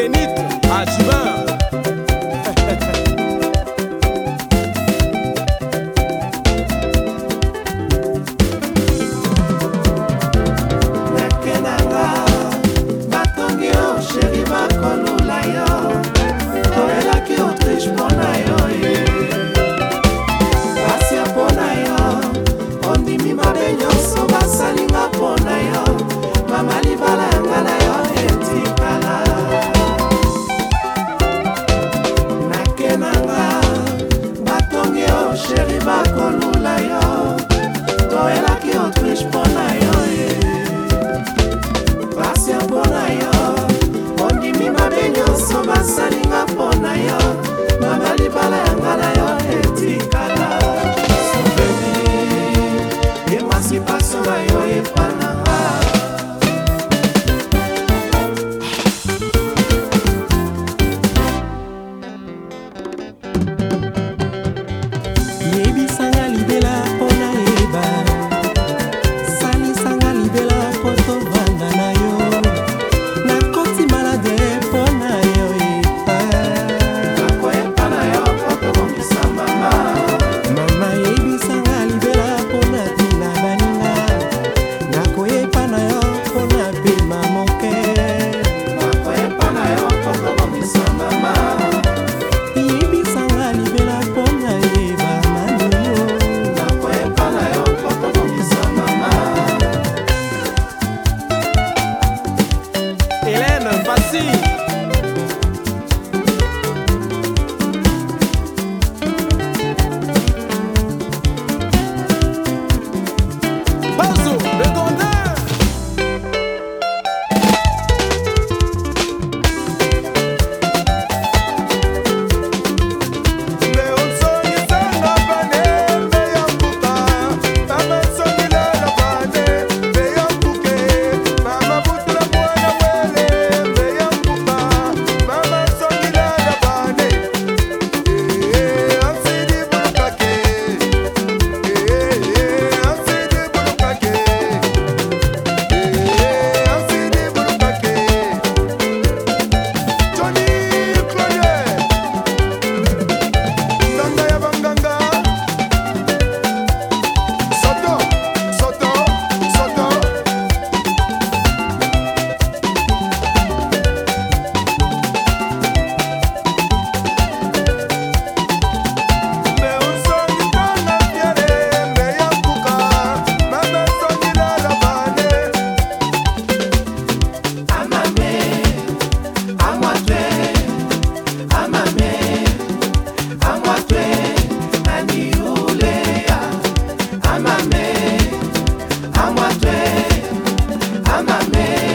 que ni Amém.